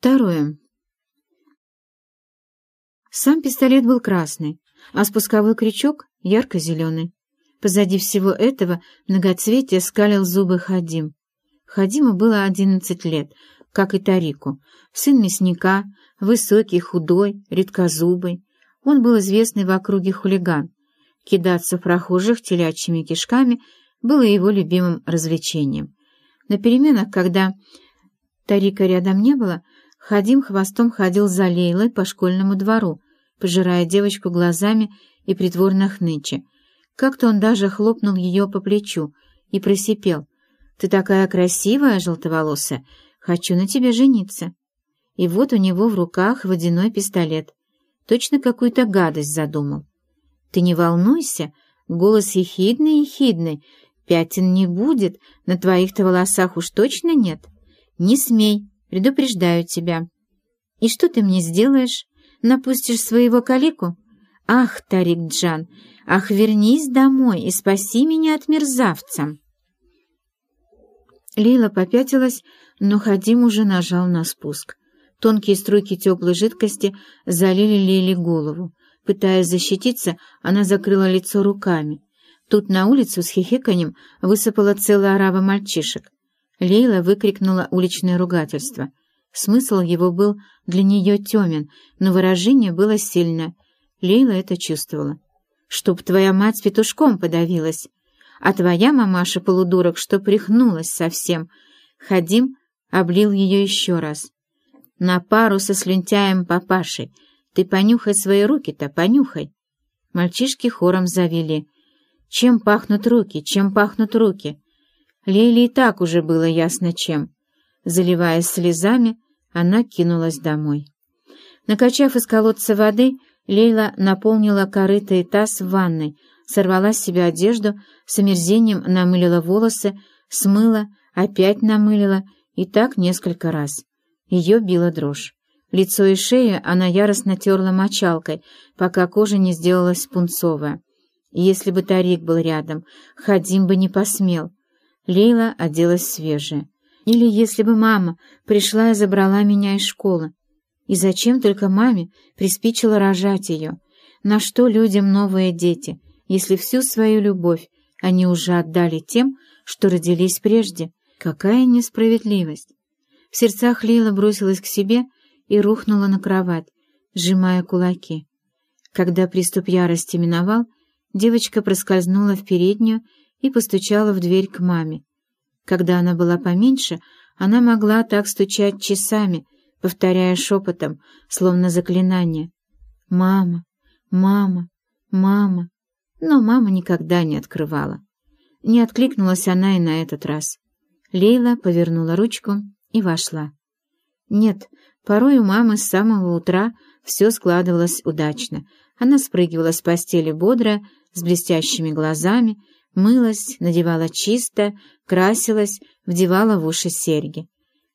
Второе. Сам пистолет был красный, а спусковой крючок — ярко-зеленый. Позади всего этого многоцветия скалил зубы Хадим. Хадиму было одиннадцать лет, как и Тарику. Сын мясника, высокий, худой, редкозубый. Он был известный в округе хулиган. Кидаться в прохожих телячьими кишками было его любимым развлечением. На переменах, когда Тарика рядом не было, Хадим хвостом ходил за Лейлой по школьному двору, пожирая девочку глазами и притворно хныча. Как-то он даже хлопнул ее по плечу и просипел. «Ты такая красивая, желтоволосая, хочу на тебе жениться». И вот у него в руках водяной пистолет. Точно какую-то гадость задумал. «Ты не волнуйся, голос ехидный-ехидный, пятен не будет, на твоих-то волосах уж точно нет. Не смей, предупреждаю тебя. И что ты мне сделаешь? Напустишь своего калику? Ах, Тарик-Джан, ах, вернись домой и спаси меня от мерзавца!» Лила попятилась, но Хадим уже нажал на спуск. Тонкие струйки теплой жидкости залили Лиле голову. Пытаясь защититься, она закрыла лицо руками. Тут на улицу с хихиканьем высыпала целая орава мальчишек. Лейла выкрикнула уличное ругательство. Смысл его был для нее темен, но выражение было сильное. Лейла это чувствовала. «Чтоб твоя мать петушком подавилась, а твоя мамаша полудурок, что прихнулась совсем». Хадим облил ее еще раз. «На пару со слюнтяем папашей. Ты понюхай свои руки-то, понюхай». Мальчишки хором завели. «Чем пахнут руки? Чем пахнут руки?» Лейле и так уже было ясно чем. Заливаясь слезами, она кинулась домой. Накачав из колодца воды, Лейла наполнила корыто таз в ванной, сорвала с себя одежду, с омерзением намылила волосы, смыла, опять намылила и так несколько раз. Ее била дрожь. Лицо и шею она яростно терла мочалкой, пока кожа не сделалась пунцовая. Если бы Тарик был рядом, Хадим бы не посмел. Лейла оделась свежая. Или если бы мама пришла и забрала меня из школы. И зачем только маме приспичило рожать ее? На что людям новые дети, если всю свою любовь они уже отдали тем, что родились прежде? Какая несправедливость! В сердцах Лейла бросилась к себе и рухнула на кровать, сжимая кулаки. Когда приступ ярости миновал, девочка проскользнула в переднюю и постучала в дверь к маме. Когда она была поменьше, она могла так стучать часами, повторяя шепотом, словно заклинание. «Мама! Мама! Мама!» Но мама никогда не открывала. Не откликнулась она и на этот раз. Лейла повернула ручку и вошла. Нет, порой у мамы с самого утра все складывалось удачно. Она спрыгивала с постели бодро, с блестящими глазами, мылась, надевала чисто, красилась, вдевала в уши серьги.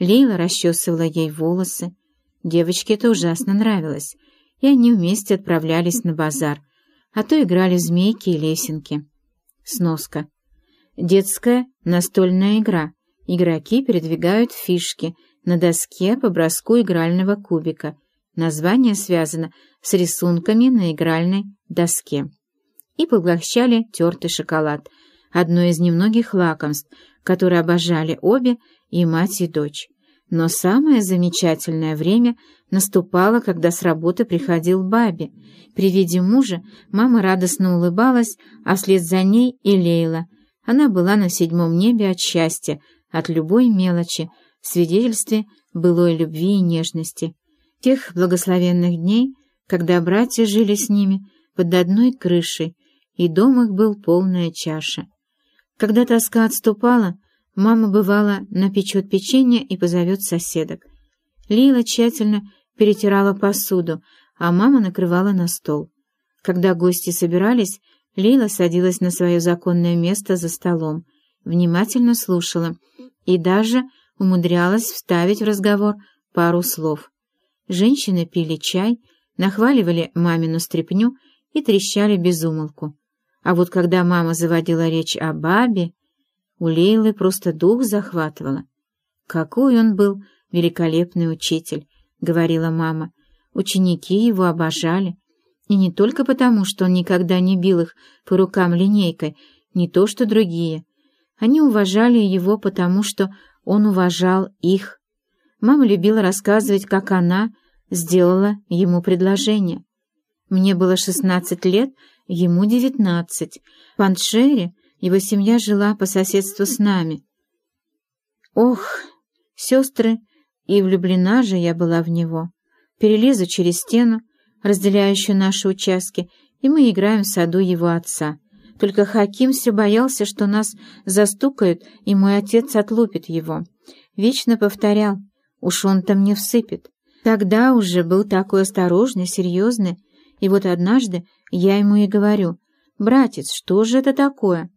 Лейла расчесывала ей волосы. Девочке это ужасно нравилось, и они вместе отправлялись на базар, а то играли в змейки и лесенки. Сноска. Детская настольная игра. Игроки передвигают фишки на доске по броску игрального кубика. Название связано с рисунками на игральной доске и поглощали тертый шоколад, одно из немногих лакомств, которые обожали обе, и мать, и дочь. Но самое замечательное время наступало, когда с работы приходил Баби. При виде мужа мама радостно улыбалась, а вслед за ней и Лейла. Она была на седьмом небе от счастья, от любой мелочи, свидетельстве былой любви и нежности. Тех благословенных дней, когда братья жили с ними под одной крышей, и дом их был полная чаша. Когда тоска отступала, мама, бывала, напечет печенье и позовет соседок. Лила тщательно перетирала посуду, а мама накрывала на стол. Когда гости собирались, Лила садилась на свое законное место за столом, внимательно слушала и даже умудрялась вставить в разговор пару слов. Женщины пили чай, нахваливали мамину стряпню и трещали без умолку. А вот когда мама заводила речь о бабе, у Лейлы просто дух захватывала. Какой он был великолепный учитель, — говорила мама. Ученики его обожали. И не только потому, что он никогда не бил их по рукам линейкой, не то что другие. Они уважали его потому, что он уважал их. Мама любила рассказывать, как она сделала ему предложение. Мне было шестнадцать лет, ему девятнадцать. В Паншере его семья жила по соседству с нами. Ох, сестры, и влюблена же я была в него. Перелезу через стену, разделяющую наши участки, и мы играем в саду его отца. Только Хаким все боялся, что нас застукают, и мой отец отлупит его. Вечно повторял, уж он-то мне всыпет. Тогда уже был такой осторожный, серьезный, и вот однажды я ему и говорю, «Братец, что же это такое?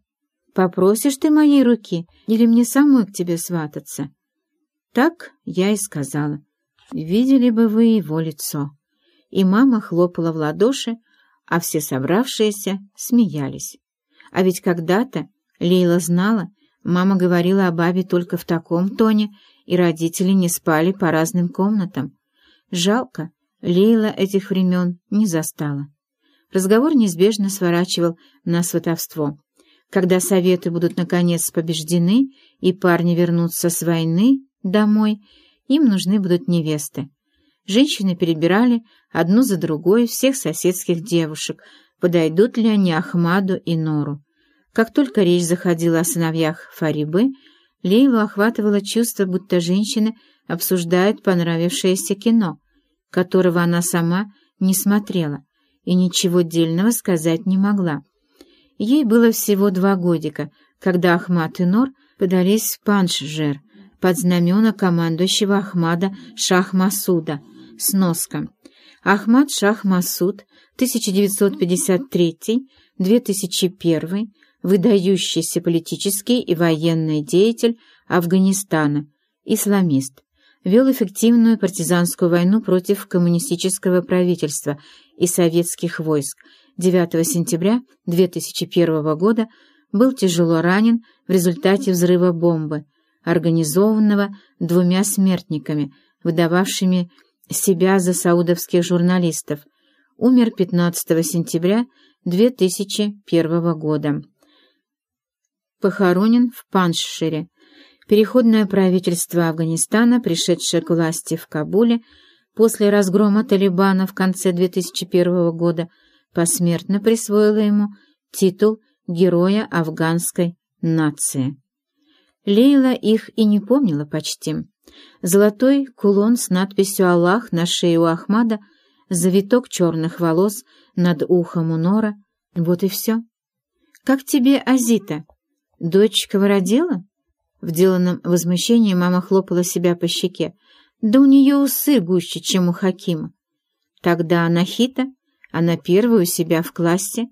Попросишь ты моей руки или мне самой к тебе свататься?» Так я и сказала. Видели бы вы его лицо. И мама хлопала в ладоши, а все собравшиеся смеялись. А ведь когда-то Лейла знала, мама говорила о бабе только в таком тоне, и родители не спали по разным комнатам. Жалко, Лейла этих времен не застала. Разговор неизбежно сворачивал на сватовство. Когда советы будут наконец побеждены, и парни вернутся с войны домой, им нужны будут невесты. Женщины перебирали одну за другой всех соседских девушек, подойдут ли они Ахмаду и Нору. Как только речь заходила о сыновьях Фарибы, Лейлу охватывало чувство, будто женщины обсуждают понравившееся кино, которого она сама не смотрела и ничего дельного сказать не могла. Ей было всего два годика, когда Ахмад и Нор подались в Паншжер под знамена командующего Ахмада Шах-Масуда. Сноска. Ахмад Шах-Масуд, 1953-2001, выдающийся политический и военный деятель Афганистана, исламист, вел эффективную партизанскую войну против коммунистического правительства и советских войск. 9 сентября 2001 года был тяжело ранен в результате взрыва бомбы, организованного двумя смертниками, выдававшими себя за саудовских журналистов. Умер 15 сентября 2001 года. Похоронен в Паншире. Переходное правительство Афганистана, пришедшее к власти в Кабуле после разгрома Талибана в конце 2001 года, посмертно присвоило ему титул Героя афганской нации. Лейла их и не помнила почти. Золотой кулон с надписью «Аллах» на шее у Ахмада, завиток черных волос над ухом у Нора. Вот и все. «Как тебе Азита? Дочь вородела?» В деланном возмущении мама хлопала себя по щеке. «Да у нее усы гуще, чем у Хакима». «Тогда она хита, она первая у себя в классе.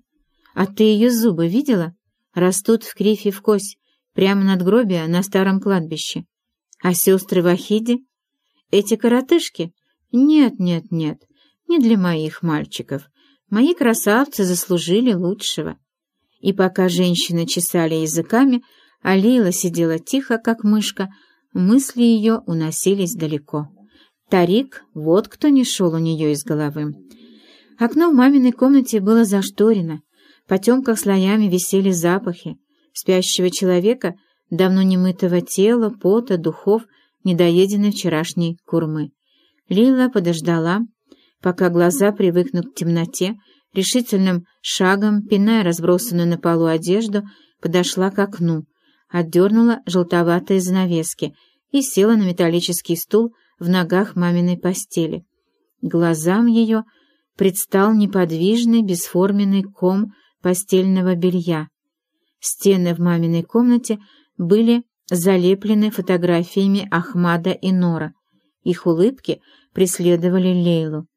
А ты ее зубы видела? Растут в кривь и в кость, прямо над гробия на старом кладбище. А сестры Вахиди? Эти коротышки? Нет, нет, нет, не для моих мальчиков. Мои красавцы заслужили лучшего. И пока женщины чесали языками, а Лейла сидела тихо, как мышка, мысли ее уносились далеко. Тарик, вот кто не шел у нее из головы. Окно в маминой комнате было зашторено, в потемках слоями висели запахи спящего человека, давно немытого тела, пота, духов, недоеденной вчерашней курмы. Лила подождала, пока глаза привыкнут к темноте, решительным шагом, пиная разбросанную на полу одежду, подошла к окну, отдернула желтоватые занавески и села на металлический стул в ногах маминой постели. Глазам ее предстал неподвижный бесформенный ком постельного белья. Стены в маминой комнате были залеплены фотографиями Ахмада и Нора. Их улыбки преследовали Лейлу.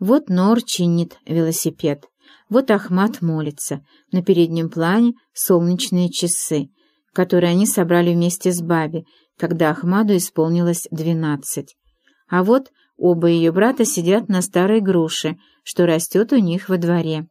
Вот Нор чинит велосипед, вот Ахмад молится, на переднем плане солнечные часы, которые они собрали вместе с Баби, когда Ахмаду исполнилось двенадцать. А вот оба ее брата сидят на старой груше, что растет у них во дворе.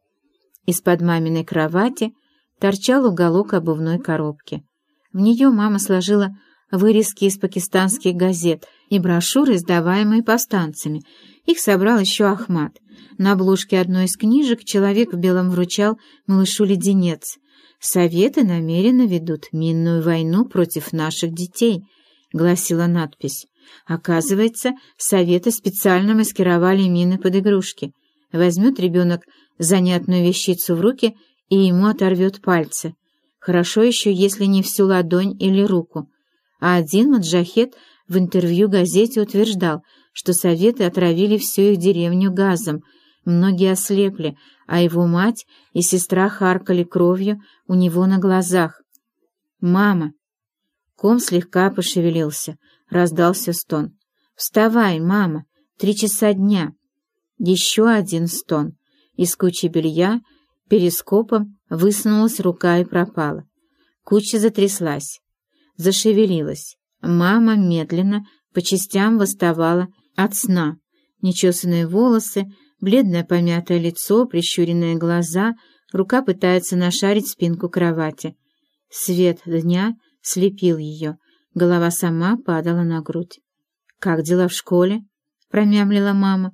Из-под маминой кровати торчал уголок обувной коробки. В нее мама сложила вырезки из пакистанских газет и брошюры, издаваемые повстанцами. Их собрал еще Ахмат. На обложке одной из книжек человек в белом вручал малышу леденец. «Советы намеренно ведут минную войну против наших детей», — гласила надпись. Оказывается, советы специально маскировали мины под игрушки. Возьмет ребенок занятную вещицу в руки и ему оторвет пальцы. Хорошо еще, если не всю ладонь или руку. А один маджахет в интервью газете утверждал, что советы отравили всю их деревню газом, многие ослепли, а его мать и сестра харкали кровью у него на глазах. «Мама!» Ком слегка пошевелился, раздался стон. «Вставай, мама! Три часа дня!» Еще один стон. Из кучи белья перископом высунулась рука и пропала. Куча затряслась, зашевелилась. Мама медленно, по частям восставала от сна. Нечесанные волосы, бледное помятое лицо, прищуренные глаза, рука пытается нашарить спинку кровати. Свет дня слепил ее, голова сама падала на грудь. «Как дела в школе?» — промямлила мама.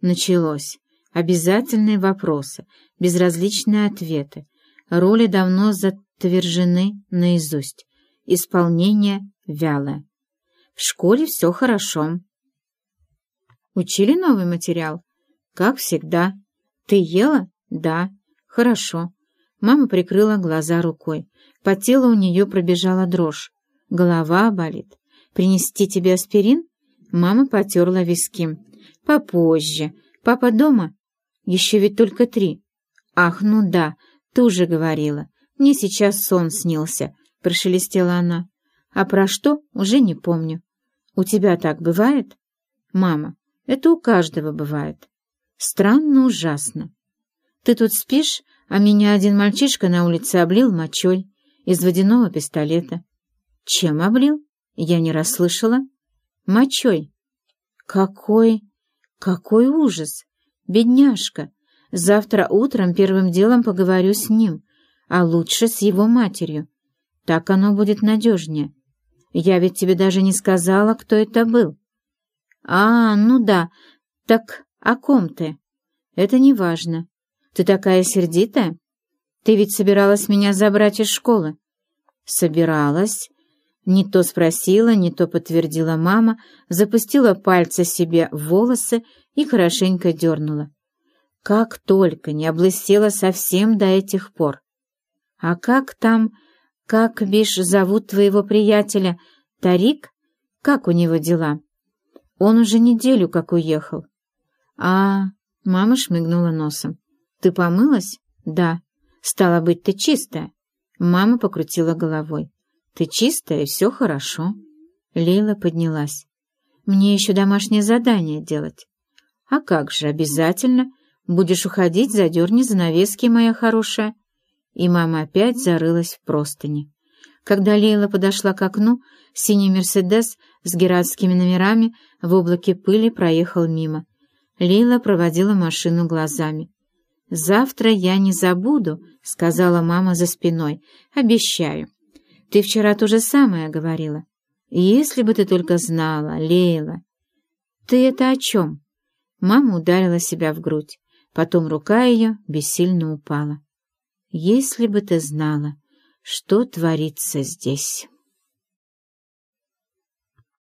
Началось. Обязательные вопросы, безразличные ответы. Роли давно затвержены наизусть. Исполнение вялое. В школе все хорошо. Учили новый материал? Как всегда. Ты ела? Да. Хорошо. Мама прикрыла глаза рукой. По телу у нее пробежала дрожь. Голова болит. Принести тебе аспирин? Мама потерла виски. Попозже. Папа дома? Еще ведь только три. Ах, ну да, ты уже говорила. Мне сейчас сон снился, прошелестела она. А про что, уже не помню. У тебя так бывает? Мама, это у каждого бывает. Странно ужасно. Ты тут спишь, а меня один мальчишка на улице облил мочой из водяного пистолета. Чем облил? Я не расслышала. Мочой. Какой, какой ужас! Бедняжка! Завтра утром первым делом поговорю с ним, а лучше с его матерью. Так оно будет надежнее. Я ведь тебе даже не сказала, кто это был. А, ну да, так о ком ты? Это не важно. Ты такая сердитая? Ты ведь собиралась меня забрать из школы. Собиралась. Не то спросила, не то подтвердила мама, запустила пальцы себе в волосы и хорошенько дернула. Как только не облысела совсем до этих пор. А как там, как, бишь, зовут твоего приятеля? Тарик? Как у него дела? Он уже неделю как уехал. А, мама шмыгнула носом. Ты помылась? Да. Стало быть, ты чистая. Мама покрутила головой. Ты чистая, и все хорошо. Лейла поднялась. Мне еще домашнее задание делать. А как же, обязательно. Будешь уходить, задерни занавески, моя хорошая. И мама опять зарылась в простыни. Когда Лейла подошла к окну, синий «Мерседес» с гератскими номерами в облаке пыли проехал мимо. Лейла проводила машину глазами. «Завтра я не забуду», — сказала мама за спиной. «Обещаю. Ты вчера то же самое говорила. Если бы ты только знала, Лейла». «Ты это о чем?» Мама ударила себя в грудь. Потом рука ее бессильно упала. «Если бы ты знала, что творится здесь».